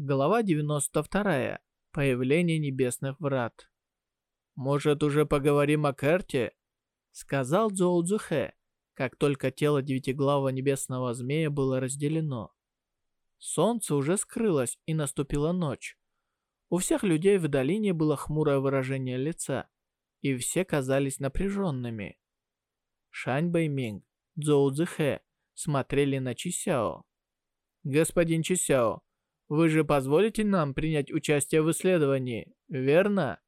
Глава 92. Появление небесных врат. «Может, уже поговорим о карте?» Сказал Цзоу Цзухэ, как только тело девятиглавого небесного змея было разделено. Солнце уже скрылось, и наступила ночь. У всех людей в долине было хмурое выражение лица, и все казались напряженными. Шань Бэйминг, Цзоу Цзухэ смотрели на Чисяо. «Господин Чисяо, вы же позволите нам принять участие в исследовании, верно?»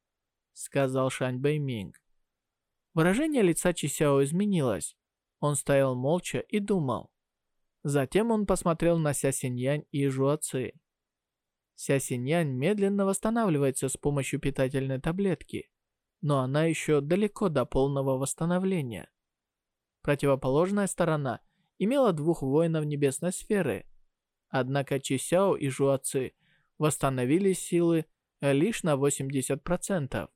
Сказал Шань Бэйминг. Выражение лица Чисяо изменилось. Он стоял молча и думал. Затем он посмотрел на Ся Синьянь и Жуаци. Ся Синьянь медленно восстанавливается с помощью питательной таблетки, но она еще далеко до полного восстановления. Противоположная сторона имела двух воинов небесной сферы, Однако Чисяо и Жуаци восстановили силы лишь на 80%.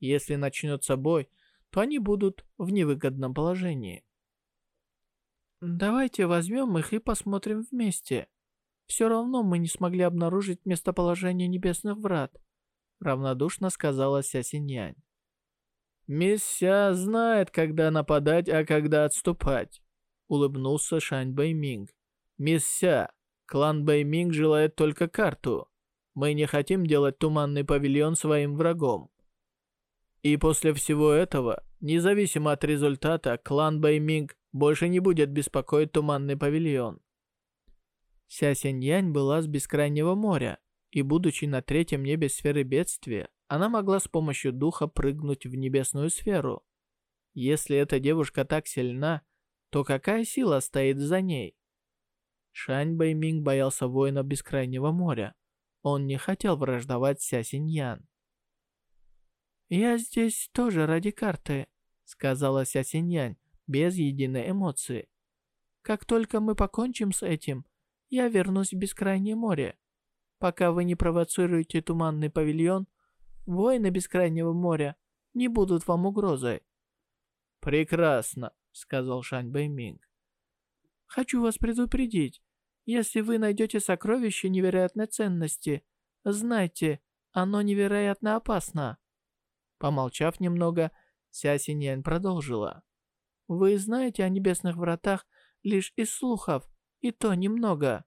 Если начнется бой, то они будут в невыгодном положении. Давайте возьмем их и посмотрим вместе. Все равно мы не смогли обнаружить местоположение небесных врат, равнодушно сказала Ся Синьянь. Мисс Ся знает, когда нападать, а когда отступать, улыбнулся Шань Бэйминг. Мисс Ся, Клан Бэйминг желает только карту. Мы не хотим делать Туманный Павильон своим врагом. И после всего этого, независимо от результата, клан Бэйминг больше не будет беспокоить Туманный Павильон. Ся Синьянь была с бескрайнего моря, и будучи на третьем небе сферы бедствия, она могла с помощью духа прыгнуть в небесную сферу. Если эта девушка так сильна, то какая сила стоит за ней? Шань Бэйминг боялся воинов Бескрайнего моря. Он не хотел враждовать Ся Синьян. «Я здесь тоже ради карты», — сказала Ся Синьян без единой эмоции. «Как только мы покончим с этим, я вернусь в Бескрайнее море. Пока вы не провоцируете Туманный павильон, воины Бескрайнего моря не будут вам угрозой». «Прекрасно», — сказал Шань Бэйминг. Хочу вас предупредить. Если вы найдете сокровище невероятной ценности, знайте, оно невероятно опасно». Помолчав немного, Ся Синьян продолжила. «Вы знаете о небесных вратах лишь из слухов, и то немного».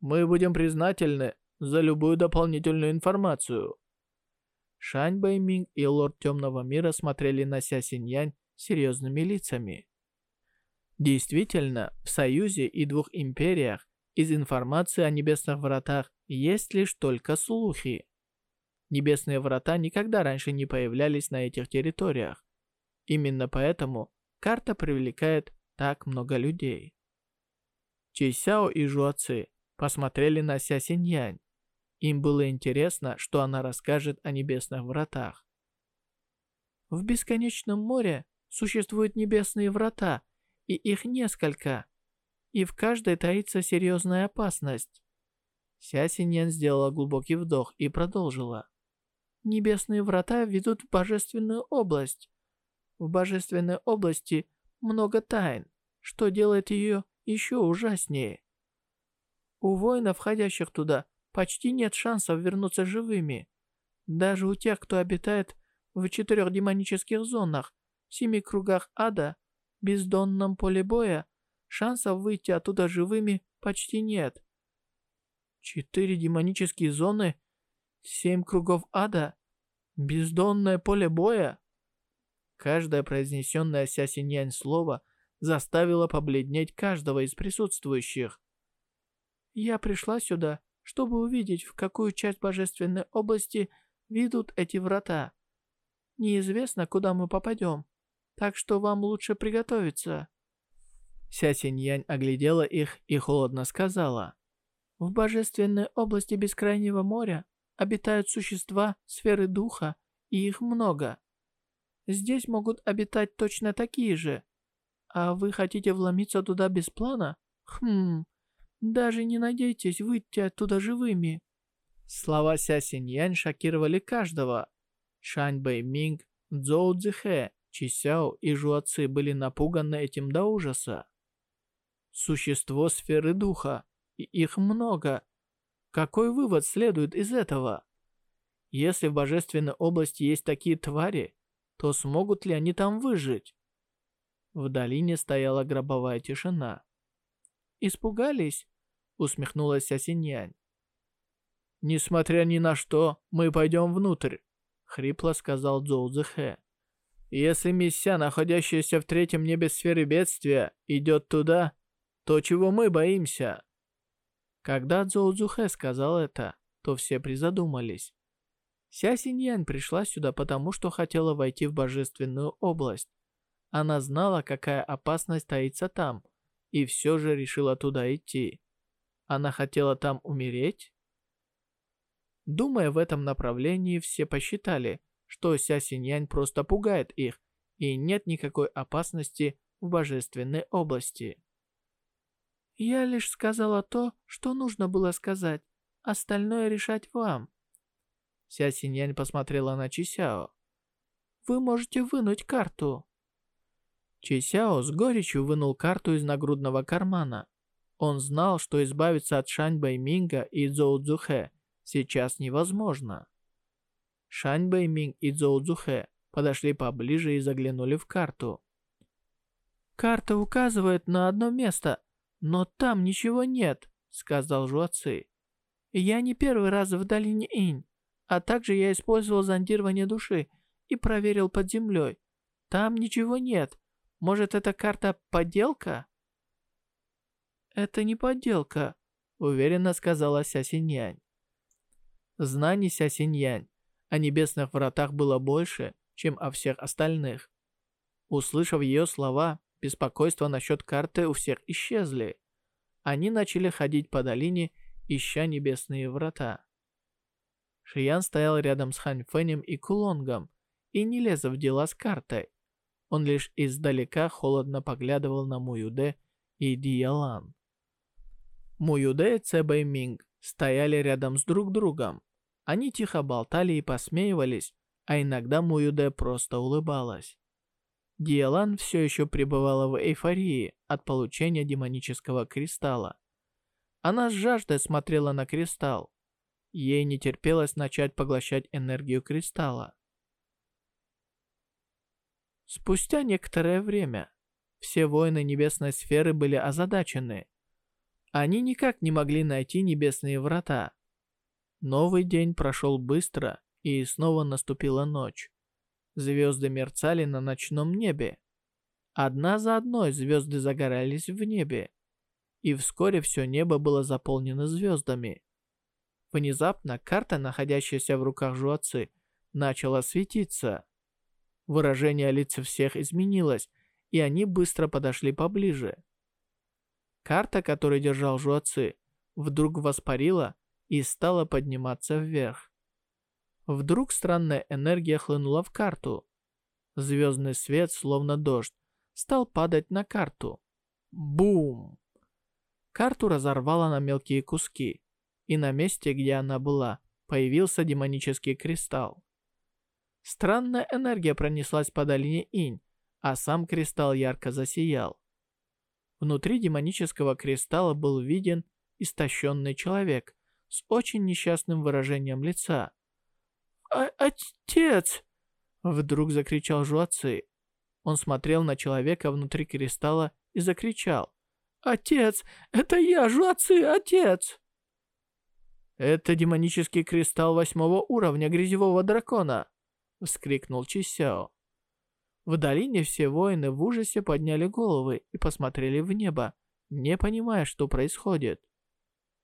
«Мы будем признательны за любую дополнительную информацию». Шань Бэйминг и лорд Темного Мира смотрели на Ся Синьянь серьезными лицами. Действительно, в Союзе и двух империях из информации о Небесных Вратах есть лишь только слухи. Небесные Врата никогда раньше не появлялись на этих территориях. Именно поэтому карта привлекает так много людей. Чисяо и Жуаци посмотрели на Ся Синьянь. Им было интересно, что она расскажет о Небесных Вратах. В Бесконечном море существуют Небесные Врата – и их несколько, и в каждой таится серьезная опасность. Ся Синьян сделала глубокий вдох и продолжила. Небесные врата ведут в Божественную область. В Божественной области много тайн, что делает ее еще ужаснее. У воинов, входящих туда, почти нет шансов вернуться живыми. Даже у тех, кто обитает в четырех демонических зонах, семи кругах ада бездонном поле боя шансов выйти оттуда живыми почти нет. Четыре демонические зоны, семь кругов ада, бездонное поле боя. Каждое произнесенное Ся Синьянь слово заставило побледнеть каждого из присутствующих. Я пришла сюда, чтобы увидеть, в какую часть божественной области ведут эти врата. Неизвестно, куда мы попадем так что вам лучше приготовиться». Ся Синьянь оглядела их и холодно сказала. «В божественной области Бескрайнего моря обитают существа сферы духа, и их много. Здесь могут обитать точно такие же. А вы хотите вломиться туда без плана? Хм, даже не надейтесь выйти оттуда живыми». Слова Ся Синьянь шокировали каждого. Шань Бэй Минг, Цзоу Цзэхэ Чисяо и Жуаци были напуганы этим до ужаса. Существо сферы духа, и их много. Какой вывод следует из этого? Если в Божественной области есть такие твари, то смогут ли они там выжить? В долине стояла гробовая тишина. «Испугались?» — усмехнулась Асиньянь. «Несмотря ни на что, мы пойдем внутрь», — хрипло сказал Цзоу Цзэхэ. «Если миссия, находящаяся в третьем небе сферы бедствия, идет туда, то чего мы боимся?» Когда Цзоу Цзэхэ сказал это, то все призадумались. Ся Синьян пришла сюда потому, что хотела войти в божественную область. Она знала, какая опасность таится там, и все же решила туда идти. Она хотела там умереть? Думая в этом направлении, все посчитали, что Ся Синьянь просто пугает их, и нет никакой опасности в божественной области. «Я лишь сказала то, что нужно было сказать, остальное решать вам». Ся Синьянь посмотрела на Чисяо. «Вы можете вынуть карту». Чисяо с горечью вынул карту из нагрудного кармана. Он знал, что избавиться от Шань Бэйминга и Цзоу Цзухэ сейчас невозможно. Шань Бэйминг и Цзоу Цзухэ подошли поближе и заглянули в карту. «Карта указывает на одно место, но там ничего нет», — сказал Жуаци. «Я не первый раз в долине Инь, а также я использовал зондирование души и проверил под землей. Там ничего нет. Может, эта карта подделка?» «Это не подделка», — уверенно сказала Ся Синьянь. Знаний Ся Синьянь о небесных вратах было больше, чем о всех остальных. Услышав ее слова, беспокойство насчет карты у всех исчезли. Они начали ходить по долине, ища небесные врата. Шиян стоял рядом с Хань Фэнем и Кулонгом и не лез в дела с картой. Он лишь издалека холодно поглядывал на Муюде и Диялан. Муюде и Цебэй Минг стояли рядом с друг другом. Они тихо болтали и посмеивались, а иногда Муюде просто улыбалась. Диалан все еще пребывала в эйфории от получения демонического кристалла. Она с жаждой смотрела на кристалл. Ей не терпелось начать поглощать энергию кристалла. Спустя некоторое время все воины небесной сферы были озадачены. Они никак не могли найти небесные врата. Новый день прошел быстро, и снова наступила ночь. Звезды мерцали на ночном небе. Одна за одной звезды загорались в небе, и вскоре все небо было заполнено звездами. Внезапно карта, находящаяся в руках Жуацы, начала светиться. Выражение лица всех изменилось, и они быстро подошли поближе. Карта, которую держал Жуацы, вдруг воспарила и стала подниматься вверх. Вдруг странная энергия хлынула в карту. Звездный свет, словно дождь, стал падать на карту. Бум! Карту разорвало на мелкие куски, и на месте, где она была, появился демонический кристалл. Странная энергия пронеслась по долине Инь, а сам кристалл ярко засиял. Внутри демонического кристалла был виден истощенный человек с очень несчастным выражением лица. «А «Отец!» — вдруг закричал Жуаци. Он смотрел на человека внутри кристалла и закричал. «Отец! Это я, Жуаци, отец!» «Это демонический кристалл восьмого уровня грязевого дракона!» — вскрикнул Чисяо. В долине все воины в ужасе подняли головы и посмотрели в небо, не понимая, что происходит.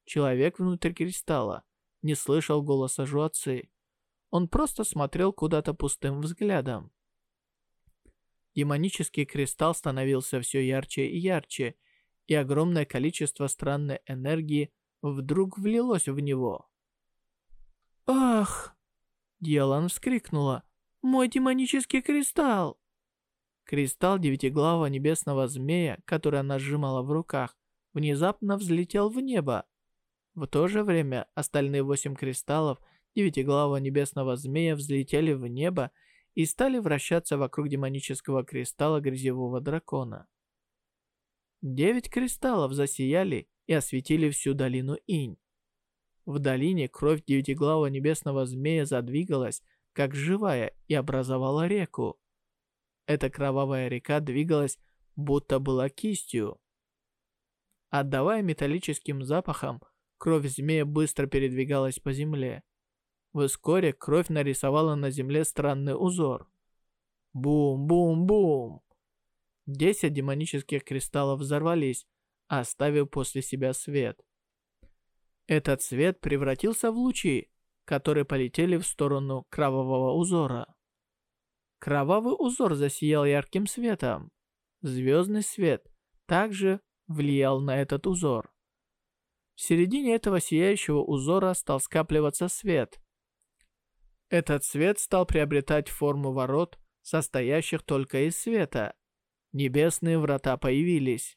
Человек внутри кристалла не слышал голоса Жуаци. Он просто смотрел куда-то пустым взглядом. Демонический кристалл становился все ярче и ярче, и огромное количество странной энергии вдруг влилось в него. «Ах!» Диалан вскрикнула. «Мой демонический кристалл!» Кристалл девятиглавого небесного змея, который она сжимала в руках, внезапно взлетел в небо. В то же время остальные восемь кристаллов девятиглавого небесного змея взлетели в небо и стали вращаться вокруг демонического кристалла грязевого дракона. Девять кристаллов засияли и осветили всю долину Инь. В долине кровь девятиглавого небесного змея задвигалась, как живая, и образовала реку. Эта кровавая река двигалась, будто была кистью. Отдавая металлическим запахом, кровь змея быстро передвигалась по земле. Вскоре кровь нарисовала на земле странный узор. Бум-бум-бум! Десять демонических кристаллов взорвались, оставив после себя свет. Этот свет превратился в лучи, которые полетели в сторону кровавого узора. Кровавый узор засиял ярким светом. Звездный свет также влиял на этот узор. В середине этого сияющего узора стал скапливаться свет. Этот свет стал приобретать форму ворот, состоящих только из света. Небесные врата появились.